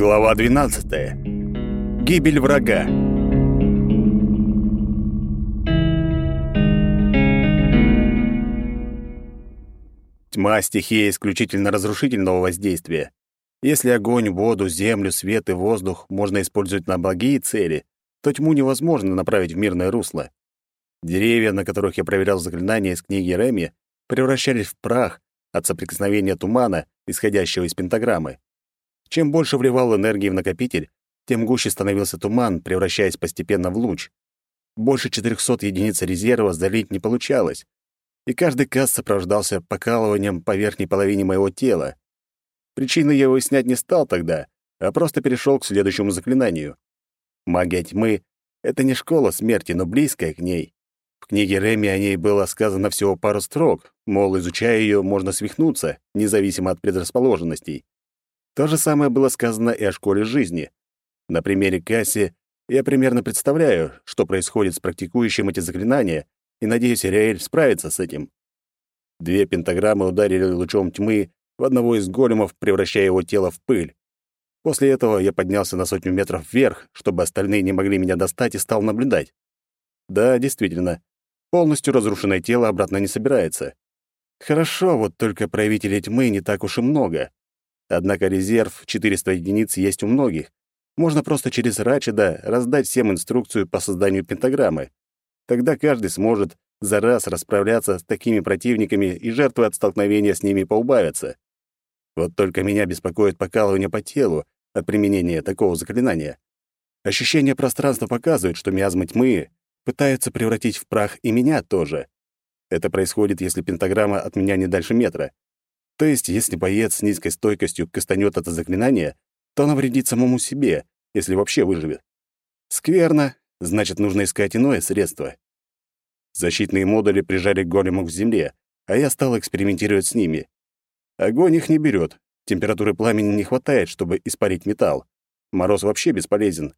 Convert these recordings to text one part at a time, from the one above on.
Глава 12. Гибель врага. Тьма — стихия исключительно разрушительного воздействия. Если огонь, воду, землю, свет и воздух можно использовать на благие цели, то тьму невозможно направить в мирное русло. Деревья, на которых я проверял заклинания из книги Реми, превращались в прах от соприкосновения тумана, исходящего из пентаграммы. Чем больше вливал энергии в накопитель, тем гуще становился туман, превращаясь постепенно в луч. Больше 400 единиц резерва залить не получалось, и каждый каст сопровождался покалыванием по верхней половине моего тела. Причины я выяснять не стал тогда, а просто перешел к следующему заклинанию. Магия тьмы — это не школа смерти, но близкая к ней. В книге Реми о ней было сказано всего пару строк, мол, изучая ее, можно свихнуться, независимо от предрасположенностей. То же самое было сказано и о школе жизни. На примере Касси я примерно представляю, что происходит с практикующим эти заклинания, и надеюсь, Риэль справится с этим. Две пентаграммы ударили лучом тьмы в одного из големов, превращая его тело в пыль. После этого я поднялся на сотню метров вверх, чтобы остальные не могли меня достать, и стал наблюдать. Да, действительно, полностью разрушенное тело обратно не собирается. Хорошо, вот только проявителей тьмы не так уж и много. Однако резерв 400 единиц есть у многих. Можно просто через Рачеда раздать всем инструкцию по созданию пентаграммы. Тогда каждый сможет за раз расправляться с такими противниками, и жертвы от столкновения с ними поубавятся. Вот только меня беспокоит покалывание по телу от применения такого заклинания. Ощущение пространства показывает, что миазмы тьмы пытаются превратить в прах и меня тоже. Это происходит, если пентаграмма от меня не дальше метра. То есть, если боец с низкой стойкостью кастанет это заклинание, то оно вредит самому себе, если вообще выживет. Скверно, значит, нужно искать иное средство. Защитные модули прижали големов к земле, а я стал экспериментировать с ними. Огонь их не берет, температуры пламени не хватает, чтобы испарить металл. Мороз вообще бесполезен.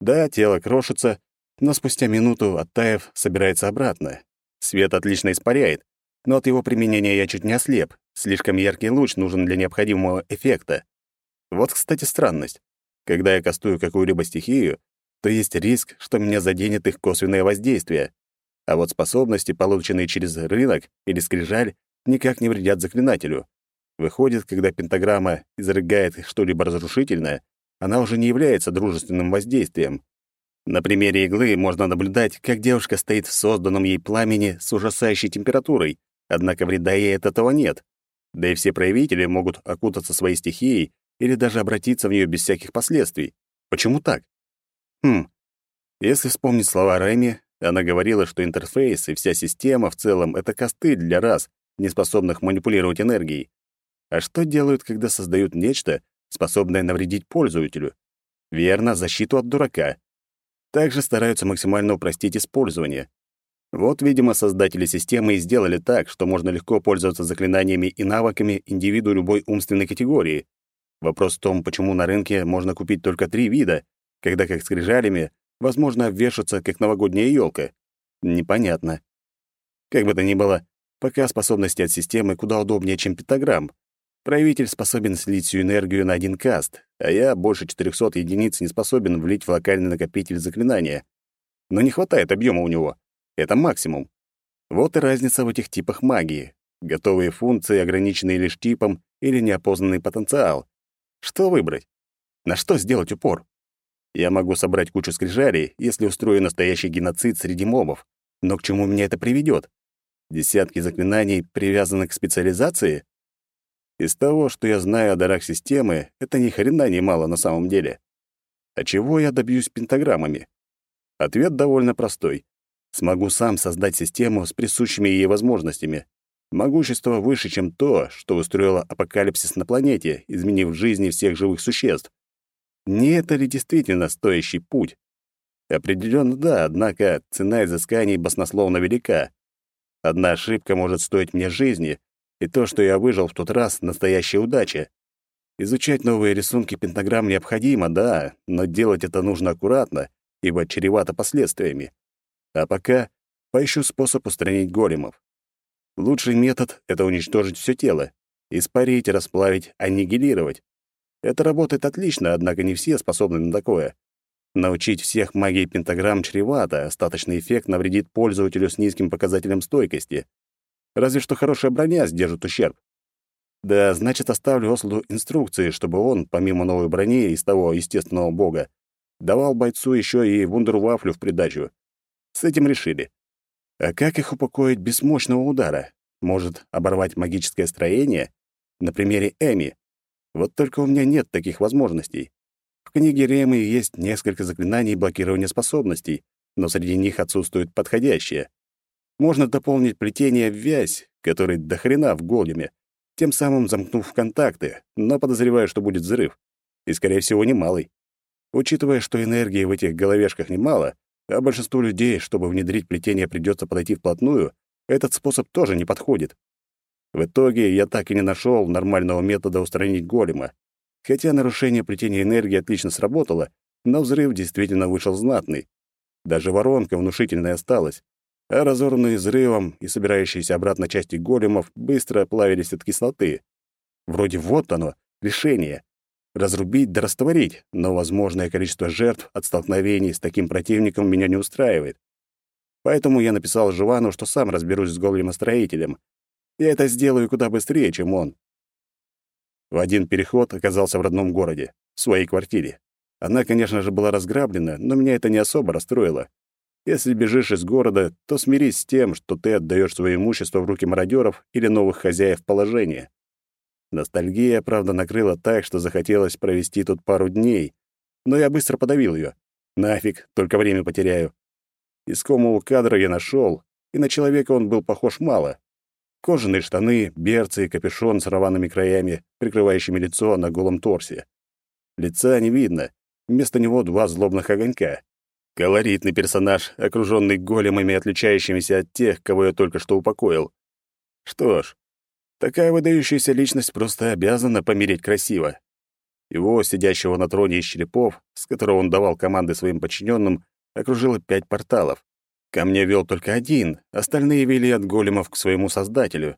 Да, тело крошится, но спустя минуту, оттаив, собирается обратно. Свет отлично испаряет, но от его применения я чуть не ослеп. Слишком яркий луч нужен для необходимого эффекта. Вот, кстати, странность. Когда я кастую какую-либо стихию, то есть риск, что меня заденет их косвенное воздействие. А вот способности, полученные через рынок или скрижаль, никак не вредят заклинателю. Выходит, когда пентаграмма изрыгает что-либо разрушительное, она уже не является дружественным воздействием. На примере иглы можно наблюдать, как девушка стоит в созданном ей пламени с ужасающей температурой, однако вреда ей от этого нет. Да и все проявители могут окутаться своей стихией или даже обратиться в нее без всяких последствий. Почему так? Хм. Если вспомнить слова Рэми, она говорила, что интерфейс и вся система в целом — это костыль для рас, не способных манипулировать энергией. А что делают, когда создают нечто, способное навредить пользователю? Верно, защиту от дурака. Также стараются максимально упростить использование. Вот, видимо, создатели системы и сделали так, что можно легко пользоваться заклинаниями и навыками индивиду любой умственной категории. Вопрос в том, почему на рынке можно купить только три вида, когда как скрижалями возможно обвешаться, как новогодняя елка. Непонятно. Как бы то ни было, пока способности от системы куда удобнее, чем пентаграмм. Проявитель способен слить всю энергию на один каст, а я больше 400 единиц не способен влить в локальный накопитель заклинания. Но не хватает объема у него. Это максимум. Вот и разница в этих типах магии. Готовые функции, ограниченные лишь типом или неопознанный потенциал. Что выбрать? На что сделать упор? Я могу собрать кучу скрижалей, если устрою настоящий геноцид среди мобов. Но к чему меня это приведет? Десятки заклинаний привязаны к специализации? Из того, что я знаю о дарах системы, это ни хрена не мало на самом деле. А чего я добьюсь пентаграммами? Ответ довольно простой. Смогу сам создать систему с присущими ей возможностями. Могущество выше, чем то, что устроило апокалипсис на планете, изменив жизни всех живых существ. Не это ли действительно стоящий путь? Определенно да, однако цена изысканий баснословно велика. Одна ошибка может стоить мне жизни, и то, что я выжил в тот раз, настоящая удача. Изучать новые рисунки пентаграмм необходимо, да, но делать это нужно аккуратно, ибо чревато последствиями. А пока поищу способ устранить големов. Лучший метод — это уничтожить все тело. Испарить, расплавить, аннигилировать. Это работает отлично, однако не все способны на такое. Научить всех магии пентаграмм чревато, остаточный эффект навредит пользователю с низким показателем стойкости. Разве что хорошая броня сдержит ущерб. Да, значит, оставлю Ослу инструкции, чтобы он, помимо новой брони из того естественного бога, давал бойцу еще и вундервафлю в придачу. С этим решили. А как их упокоить без мощного удара? Может, оборвать магическое строение? На примере Эми. Вот только у меня нет таких возможностей. В книге Ремы есть несколько заклинаний блокирования способностей, но среди них отсутствует подходящее. Можно дополнить плетение в вязь, который до хрена в големе, тем самым замкнув контакты, но подозреваю, что будет взрыв. И, скорее всего, немалый. Учитывая, что энергии в этих головешках немало, а большинству людей, чтобы внедрить плетение, придется подойти вплотную, этот способ тоже не подходит. В итоге я так и не нашел нормального метода устранить голема. Хотя нарушение плетения энергии отлично сработало, но взрыв действительно вышел знатный. Даже воронка внушительная осталась, а разорванные взрывом и собирающиеся обратно части големов быстро плавились от кислоты. Вроде вот оно, решение. Разрубить да растворить, но возможное количество жертв от столкновений с таким противником меня не устраивает. Поэтому я написал Жувану, что сам разберусь с големостроителем. Я это сделаю куда быстрее, чем он. В один переход оказался в родном городе, в своей квартире. Она, конечно же, была разграблена, но меня это не особо расстроило. Если бежишь из города, то смирись с тем, что ты отдаешь свое имущество в руки мародеров или новых хозяев положения. Ностальгия, правда, накрыла так, что захотелось провести тут пару дней, но я быстро подавил ее. Нафиг, только время потеряю. Искомого кадра я нашел, и на человека он был похож мало. Кожаные штаны, берцы и капюшон с рваными краями, прикрывающими лицо на голом торсе. Лица не видно, вместо него два злобных огонька. Колоритный персонаж, окруженный големами, отличающимися от тех, кого я только что упокоил. Что ж, такая выдающаяся личность просто обязана помереть красиво. Его, сидящего на троне из черепов, с которого он давал команды своим подчиненным, окружило пять порталов. Ко мне вел только один, остальные вели от големов к своему создателю.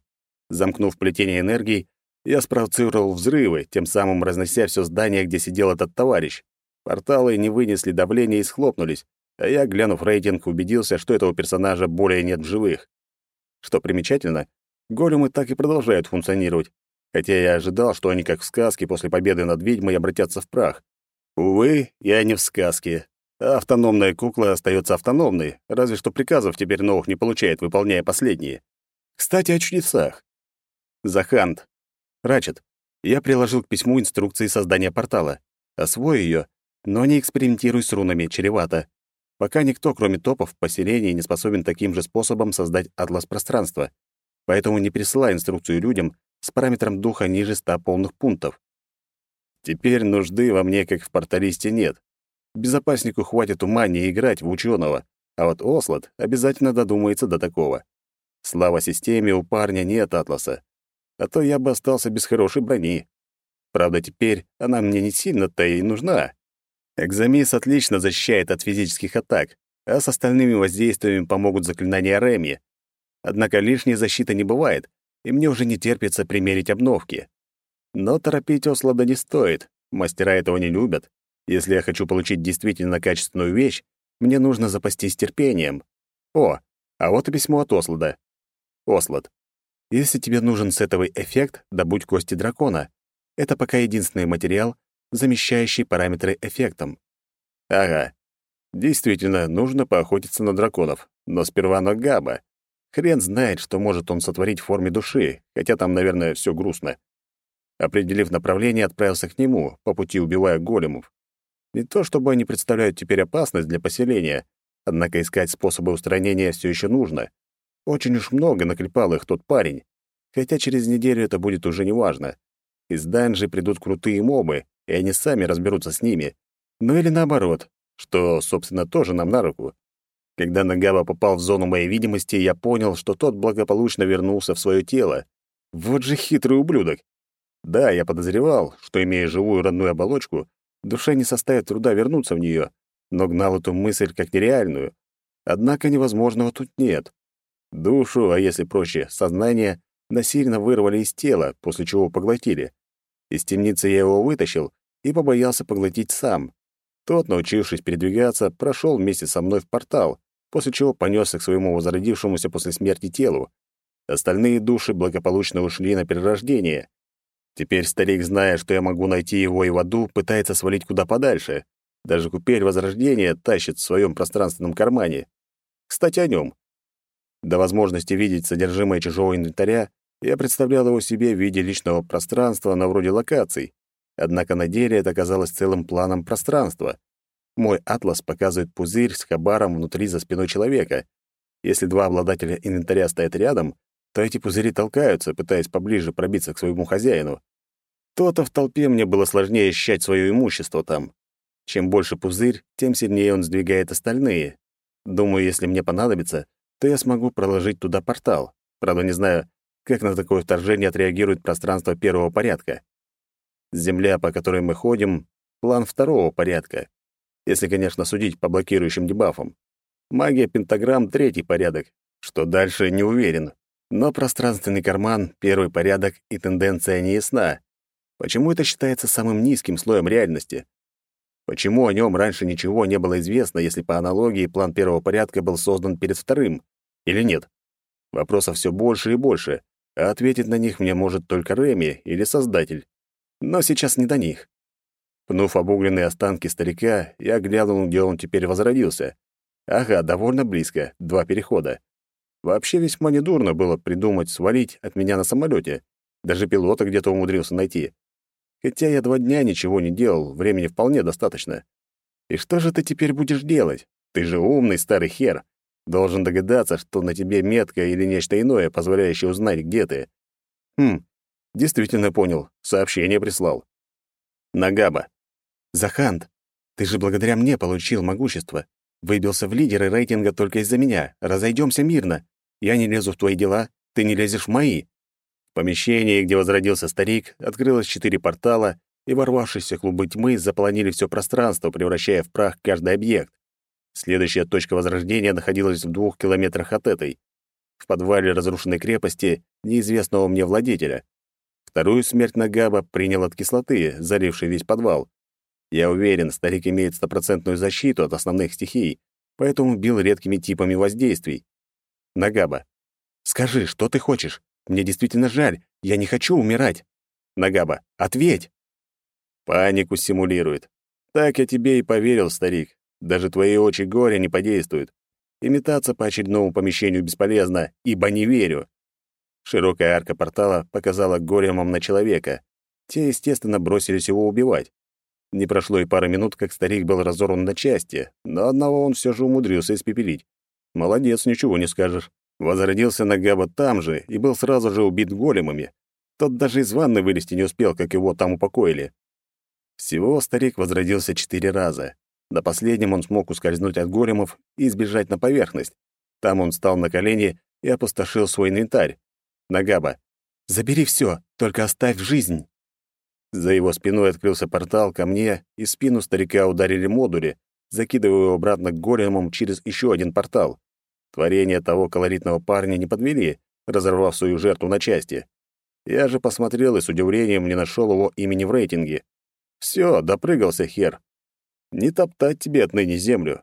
Замкнув плетение энергии, я спровоцировал взрывы, тем самым разнося все здание, где сидел этот товарищ. Порталы не вынесли давления и схлопнулись, а я, глянув рейтинг, убедился, что этого персонажа более нет в живых. Что примечательно, големы так и продолжают функционировать, хотя я ожидал, что они, как в сказке, после победы над ведьмой обратятся в прах. Увы, я не в сказке, а автономная кукла остается автономной, разве что приказов теперь новых не получает, выполняя последние. Кстати, о чудесах. Захант. Рачет. Я приложил к письму инструкции создания портала. Освой ее, но не экспериментируй с рунами, чревато. Пока никто, кроме топов, в поселении не способен таким же способом создать атлас пространства. Поэтому не присылай инструкцию людям с параметром духа ниже ста полных пунктов. Теперь нужды во мне, как в порталисте, нет. Безопаснику хватит ума не играть в ученого, а вот Ослот обязательно додумается до такого. Слава системе, у парня нет атласа. А то я бы остался без хорошей брони. Правда, теперь она мне не сильно-то и нужна. Экзамис отлично защищает от физических атак, а с остальными воздействиями помогут заклинания Реми. Однако лишней защиты не бывает, и мне уже не терпится примерить обновки. Но торопить Ослада не стоит, мастера этого не любят. Если я хочу получить действительно качественную вещь, мне нужно запастись терпением. О, а вот и письмо от Ослада. Ослад. Если тебе нужен сетовый эффект, добудь кости дракона. Это пока единственный материал, замещающий параметры эффектом. Ага. Действительно, нужно поохотиться на драконов, но сперва на Габа. Хрен знает, что может он сотворить в форме души, хотя там, наверное, все грустно. Определив направление, отправился к нему, по пути убивая големов. Не то чтобы они представляют теперь опасность для поселения, однако искать способы устранения все еще нужно. Очень уж много наклепал их тот парень, хотя через неделю это будет уже неважно. Из данжи придут крутые мобы, и они сами разберутся с ними. Ну или наоборот, что, собственно, тоже нам на руку. Когда Нагава попал в зону моей видимости, я понял, что тот благополучно вернулся в свое тело. Вот же хитрый ублюдок. Да, я подозревал, что, имея живую родную оболочку, Душе не составит труда вернуться в нее, но гнал эту мысль как нереальную. Однако невозможного тут нет. Душу, а если проще, сознание, насильно вырвали из тела, после чего поглотили. Из темницы я его вытащил и побоялся поглотить сам. Тот, научившись передвигаться, прошел вместе со мной в портал, после чего понесся к своему возродившемуся после смерти телу. Остальные души благополучно ушли на перерождение. Теперь старик, зная, что я могу найти его и в аду, пытается свалить куда подальше. Даже купель Возрождения тащит в своем пространственном кармане. Кстати, о нем. До возможности видеть содержимое чужого инвентаря я представлял его себе в виде личного пространства на вроде локаций. Однако на деле это оказалось целым планом пространства. Мой атлас показывает пузырь с хабаром внутри за спиной человека. Если два обладателя инвентаря стоят рядом, то эти пузыри толкаются, пытаясь поближе пробиться к своему хозяину. То-то в толпе мне было сложнее ощущать свое имущество там. Чем больше пузырь, тем сильнее он сдвигает остальные. Думаю, если мне понадобится, то я смогу проложить туда портал. Правда, не знаю, как на такое вторжение отреагирует пространство первого порядка. Земля, по которой мы ходим, план второго порядка. Если, конечно, судить по блокирующим дебафам. Магия пентаграмм — третий порядок. Что дальше, не уверен. Но пространственный карман — первый порядок, и тенденция не ясна. Почему это считается самым низким слоем реальности? Почему о нем раньше ничего не было известно, если по аналогии план первого порядка был создан перед вторым? Или нет? Вопросов все больше и больше, а ответить на них мне может только Реми или Создатель. Но сейчас не до них. Пнув обугленные останки старика, я глянул, где он теперь возродился. Ага, довольно близко, два перехода. Вообще весьма недурно было придумать свалить от меня на самолете. Даже пилота где-то умудрился найти. Хотя я два дня ничего не делал, времени вполне достаточно. И что же ты теперь будешь делать? Ты же умный старый хер. Должен догадаться, что на тебе метка или нечто иное, позволяющее узнать, где ты. Хм, действительно понял. Сообщение прислал. Нагаба. Захант, ты же благодаря мне получил могущество. Выбился в лидеры рейтинга только из-за меня. Разойдемся мирно. Я не лезу в твои дела, ты не лезешь в мои. В помещении, где возродился старик, открылось четыре портала, и ворвавшиеся клубы тьмы заполонили все пространство, превращая в прах каждый объект. Следующая точка возрождения находилась в двух километрах от этой. В подвале разрушенной крепости неизвестного мне владетеля. Вторую смерть Нагаба принял от кислоты, залившей весь подвал. Я уверен, старик имеет стопроцентную защиту от основных стихий, поэтому бил редкими типами воздействий. Нагаба, скажи, что ты хочешь? Мне действительно жаль. Я не хочу умирать. Нагаба, ответь. Панику симулирует. Так я тебе и поверил, старик. Даже твои очи горя не подействуют. Имитация по очередному помещению бесполезна, ибо не верю. Широкая арка портала показала големам на человека. Те, естественно, бросились его убивать. Не прошло и пары минут, как старик был разорван на части, но одного он все же умудрился испепелить. Молодец, ничего не скажешь. Возродился Нагаба там же и был сразу же убит големами. Тот даже из ванны вылезти не успел, как его там упокоили. Всего старик возродился четыре раза. На последнем он смог ускользнуть от големов и сбежать на поверхность. Там он встал на колени и опустошил свой инвентарь. Нагаба, забери все, только оставь жизнь. За его спиной открылся портал ко мне, и спину старика ударили модули, закидывая его обратно к големам через еще один портал. Творения того колоритного парня не подвели, разорвав свою жертву на части. Я же посмотрел и с удивлением не нашел его имени в рейтинге. Все, допрыгался хер. Не топтать тебе отныне землю.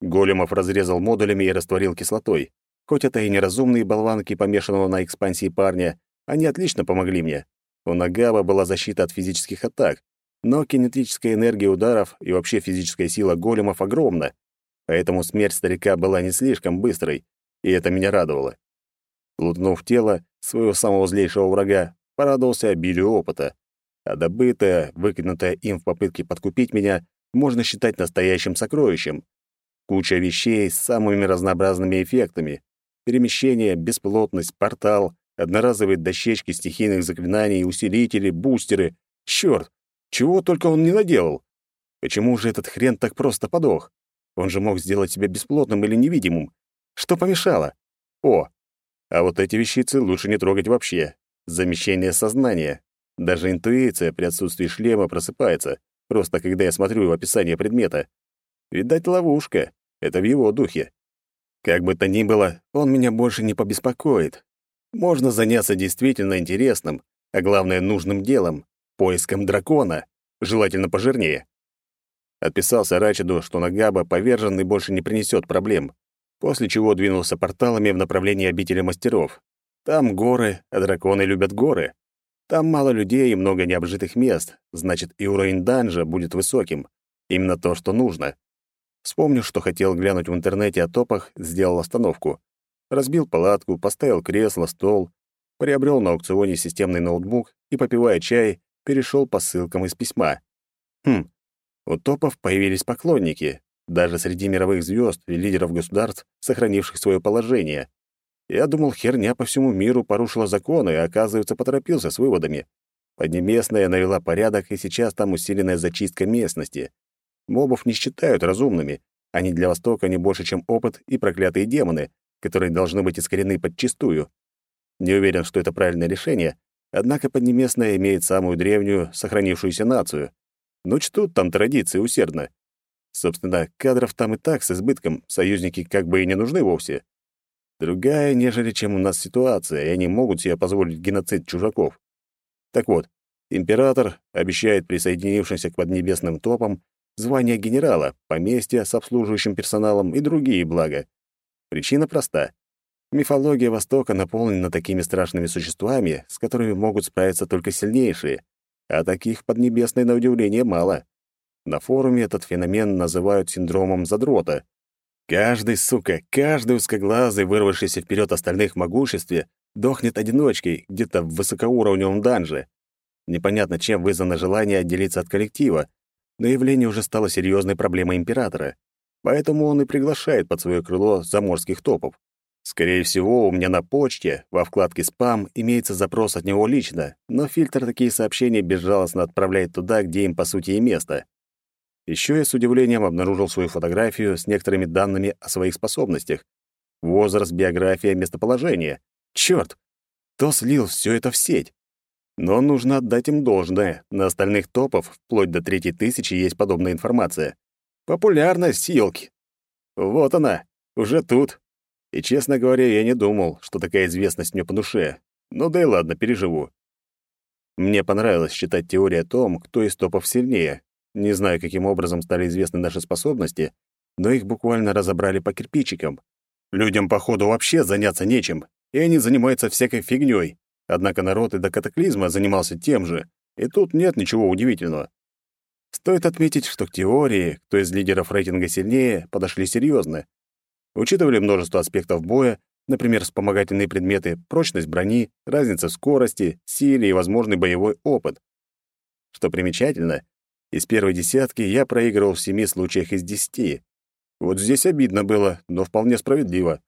Големов разрезал модулями и растворил кислотой. Хоть это и неразумные болванки, помешанного на экспансии парня, они отлично помогли мне. У Нагава была защита от физических атак, но кинетическая энергия ударов и вообще физическая сила големов огромна поэтому смерть старика была не слишком быстрой, и это меня радовало. Лутнув тело своего самого злейшего врага, порадовался обилию опыта, а добытое, выкинутое им в попытке подкупить меня, можно считать настоящим сокровищем. Куча вещей с самыми разнообразными эффектами. Перемещение, бесплотность, портал, одноразовые дощечки стихийных заклинаний, усилители, бустеры. Чёрт, чего только он не наделал. Почему же этот хрен так просто подох? Он же мог сделать себя бесплотным или невидимым. Что помешало? О, а вот эти вещицы лучше не трогать вообще. Замещение сознания. Даже интуиция при отсутствии шлема просыпается, просто когда я смотрю в описание предмета. Видать, ловушка. Это в его духе. Как бы то ни было, он меня больше не побеспокоит. Можно заняться действительно интересным, а главное, нужным делом. поиском дракона, желательно пожирнее. Отписался Рачиду, что Нагаба повержен и больше не принесет проблем, после чего двинулся порталами в направлении обители мастеров. Там горы, а драконы любят горы. Там мало людей и много необжитых мест, значит, и уровень данжа будет высоким. Именно то, что нужно. Вспомнив, что хотел глянуть в интернете о топах, сделал остановку. Разбил палатку, поставил кресло, стол, приобрел на аукционе системный ноутбук и, попивая чай, перешел по ссылкам из письма. Хм, у топов появились поклонники, даже среди мировых звезд и лидеров государств, сохранивших свое положение. Я думал, херня по всему миру порушила законы, а оказывается, поторопился с выводами. Поднебесная навела порядок, и сейчас там усиленная зачистка местности. Мобов не считают разумными. Они для Востока не больше, чем опыт и проклятые демоны, которые должны быть искорены подчистую. Не уверен, что это правильное решение, однако Поднебесная имеет самую древнюю, сохранившуюся нацию. Но чтут там традиции усердно. Собственно, кадров там и так с избытком, союзники как бы и не нужны вовсе. Другая, нежели чем у нас ситуация, и они могут себе позволить геноцид чужаков. Так вот, император обещает присоединившимся к поднебесным топам звание генерала, поместье с обслуживающим персоналом и другие блага. Причина проста. Мифология Востока наполнена такими страшными существами, с которыми могут справиться только сильнейшие, а таких поднебесной, на удивление, мало. На форуме этот феномен называют синдромом задрота. Каждый, сука, каждый узкоглазый, вырвавшийся вперед остальных в могуществе, дохнет одиночкой где-то в высокоуровневом данже. Непонятно, чем вызвано желание отделиться от коллектива, но явление уже стало серьезной проблемой императора. Поэтому он и приглашает под свое крыло заморских топов. Скорее всего, у меня на почте во вкладке «Спам» имеется запрос от него лично, но фильтр такие сообщения безжалостно отправляет туда, где им, по сути, и место. Еще я с удивлением обнаружил свою фотографию с некоторыми данными о своих способностях. Возраст, биография, местоположение. Черт! Кто слил все это в сеть? Но нужно отдать им должное. На остальных топов, вплоть до третьей тысячи, есть подобная информация. Популярность, силки. Вот она, уже тут. И, честно говоря, я не думал, что такая известность мне по душе. Ну да и ладно, переживу. Мне понравилось читать теорию о том, кто из топов сильнее. Не знаю, каким образом стали известны наши способности, но их буквально разобрали по кирпичикам. Людям, походу, вообще заняться нечем, и они занимаются всякой фигнёй. Однако народ и до катаклизма занимался тем же, и тут нет ничего удивительного. Стоит отметить, что к теории, кто из лидеров рейтинга сильнее, подошли серьезно. Учитывали множество аспектов боя, например, вспомогательные предметы, прочность брони, разница в скорости, силе и возможный боевой опыт. Что примечательно, из первой десятки я проигрывал в семи случаях из десяти. Вот здесь обидно было, но вполне справедливо.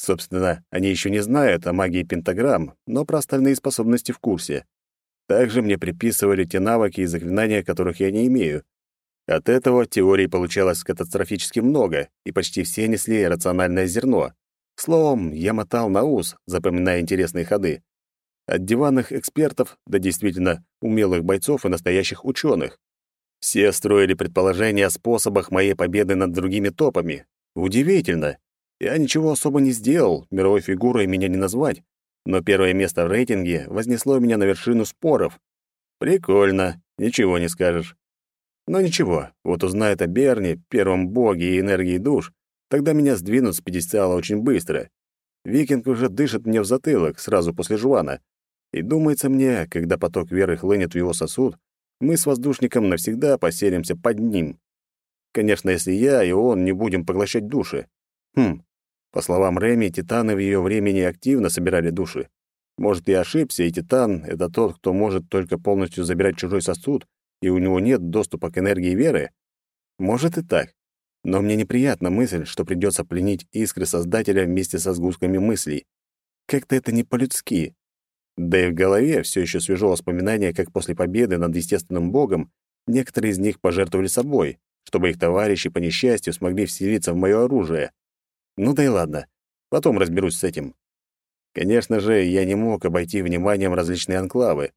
Собственно, они еще не знают о магии пентаграмм, но про остальные способности в курсе. Также мне приписывали те навыки и заклинания, которых я не имею. От этого теорий получалось катастрофически много, и почти все несли рациональное зерно. Словом, я мотал на ус, запоминая интересные ходы. От диванных экспертов до действительно умелых бойцов и настоящих ученых. Все строили предположения о способах моей победы над другими топами. Удивительно. Я ничего особо не сделал, мировой фигурой меня не назвать, но первое место в рейтинге вознесло меня на вершину споров. Прикольно, ничего не скажешь. Но ничего, вот узнают о Берне, первом боге и энергии душ, тогда меня сдвинут с пьедестала очень быстро. Викинг уже дышит мне в затылок сразу после жвана. И думается мне, когда поток веры хлынет в его сосуд, мы с воздушником навсегда поселимся под ним. Конечно, если я и он не будем поглощать души. Хм, по словам Реми, титаны в ее времени активно собирали души. Может, я ошибся, и титан — это тот, кто может только полностью забирать чужой сосуд, и у него нет доступа к энергии веры? Может и так. Но мне неприятна мысль, что придется пленить искры Создателя вместе со сгустками мыслей. Как-то это не по-людски. Да и в голове все еще свежо воспоминание, как после победы над естественным богом некоторые из них пожертвовали собой, чтобы их товарищи по несчастью смогли вселиться в мое оружие. Ну да и ладно. Потом разберусь с этим. Конечно же, я не мог обойти вниманием различные анклавы.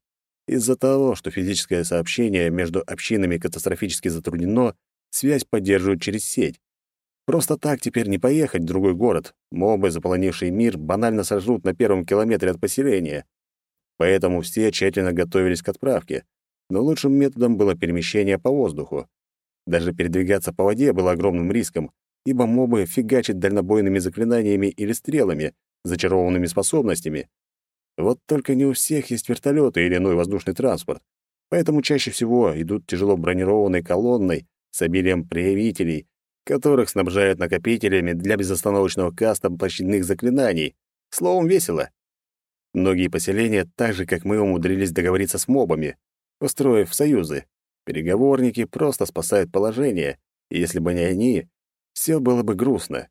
Из-за того, что физическое сообщение между общинами катастрофически затруднено, связь поддерживают через сеть. Просто так теперь не поехать в другой город. Мобы, заполонившие мир, банально сожрут на первом километре от поселения. Поэтому все тщательно готовились к отправке. но лучшим методом было перемещение по воздуху. Даже передвигаться по воде было огромным риском, ибо мобы фигачат дальнобойными заклинаниями или стрелами, зачарованными способностями. Вот только не у всех есть вертолеты или иной воздушный транспорт, поэтому чаще всего идут тяжело бронированной колонной с обилием проявителей, которых снабжают накопителями для безостановочного каста площадных заклинаний. Словом, весело. Многие поселения, так же, как мы, умудрились договориться с мобами, устроив союзы. Переговорники просто спасают положение, и если бы не они, все было бы грустно.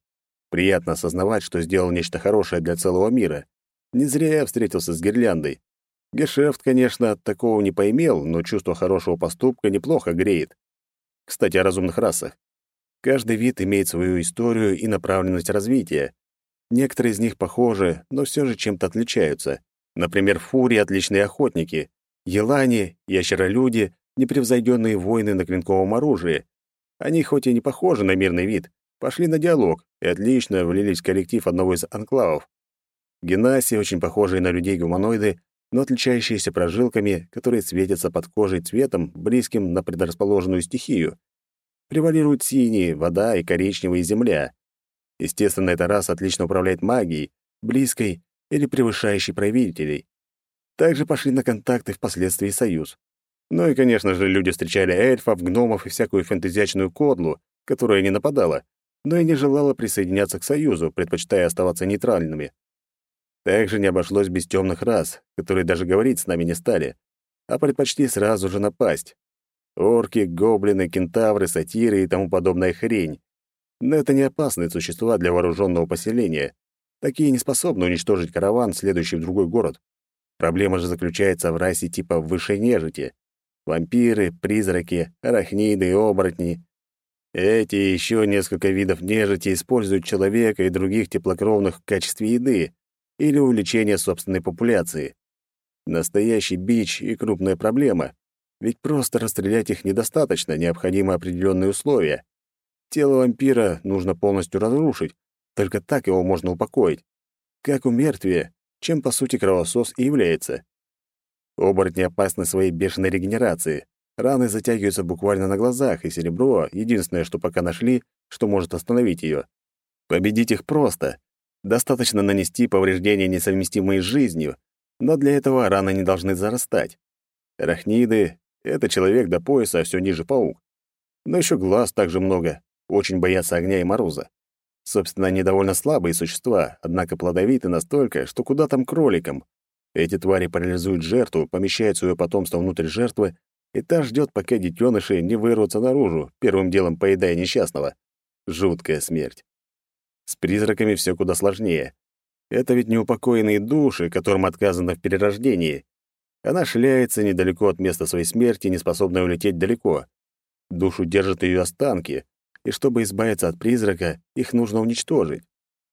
Приятно осознавать, что сделал нечто хорошее для целого мира. Не зря я встретился с гирляндой. Гешефт, конечно, такого не поимел, но чувство хорошего поступка неплохо греет. Кстати, о разумных расах. Каждый вид имеет свою историю и направленность развития. Некоторые из них похожи, но все же чем-то отличаются. Например, фури — отличные охотники, елани, ящеролюди — непревзойденные воины на клинковом оружии. Они хоть и не похожи на мирный вид, пошли на диалог и отлично влились в коллектив одного из анклавов. Генаси, очень похожие на людей-гуманоиды, но отличающиеся прожилками, которые светятся под кожей цветом, близким на предрасположенную стихию. Превалируют синие, вода и коричневая земля. Естественно, эта раса отлично управляет магией, близкой или превышающей правителей. Также пошли на контакты впоследствии союз. Ну и, конечно же, люди встречали эльфов, гномов и всякую фэнтезиачную кодлу, которая не нападала, но и не желала присоединяться к союзу, предпочитая оставаться нейтральными. Также не обошлось без темных рас, которые даже говорить с нами не стали, а предпочли сразу же напасть. Орки, гоблины, кентавры, сатиры и тому подобная хрень. Но это не опасные существа для вооруженного поселения. Такие не способны уничтожить караван, следующий в другой город. Проблема же заключается в расе типа высшей нежити. Вампиры, призраки, арахниды и оборотни. Эти и еще несколько видов нежити используют человека и других теплокровных в качестве еды, или увеличение собственной популяции. Настоящий бич и крупная проблема, ведь просто расстрелять их недостаточно, необходимы определенные условия. Тело вампира нужно полностью разрушить, только так его можно упокоить. Как у мертвия, чем, по сути, кровосос и является. Оборотни опасны своей бешеной регенерацией. Раны затягиваются буквально на глазах, и серебро — единственное, что пока нашли, что может остановить ее. Победить их просто. Достаточно нанести повреждения, несовместимые с жизнью, но для этого раны не должны зарастать. Рахниды — это человек до пояса, а все ниже паук. Но еще глаз также много, очень боятся огня и мороза. Собственно, они довольно слабые существа, однако плодовиты настолько, что куда там кроликам. Эти твари парализуют жертву, помещают свое потомство внутрь жертвы, и та ждет, пока детеныши не вырвутся наружу, первым делом поедая несчастного. Жуткая смерть. С призраками все куда сложнее. Это ведь неупокоенные души, которым отказано в перерождении. Она шляется недалеко от места своей смерти, не способная улететь далеко. Душу держат ее останки, и чтобы избавиться от призрака, их нужно уничтожить.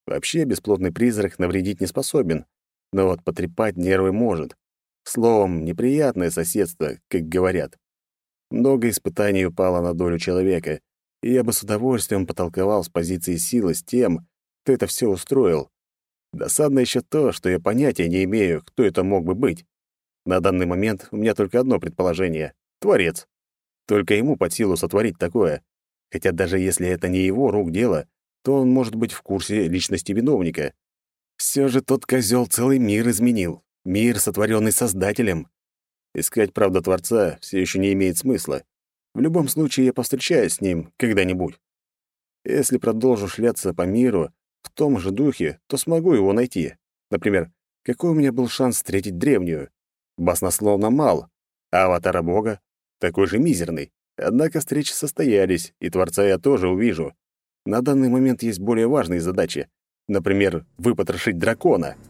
Вообще бесплотный призрак навредить не способен, но вот потрепать нервы может. Словом, неприятное соседство, как говорят. Много испытаний упало на долю человека, и я бы с удовольствием потолковал с позиции силы с тем, кто это все устроил. Досадно еще то, что я понятия не имею, кто это мог бы быть. На данный момент у меня только одно предположение — Творец. Только ему под силу сотворить такое. Хотя даже если это не его рук дело, то он может быть в курсе личности виновника. Все же тот козел целый мир изменил. Мир, сотворенный Создателем. Искать правду Творца все еще не имеет смысла. В любом случае, я повстречаюсь с ним когда-нибудь. Если продолжу шляться по миру в том же духе, то смогу его найти. Например, какой у меня был шанс встретить древнюю? Баснословно мал. А аватара бога такой же мизерный. Однако встречи состоялись, и Творца я тоже увижу. На данный момент есть более важные задачи. Например, выпотрошить дракона —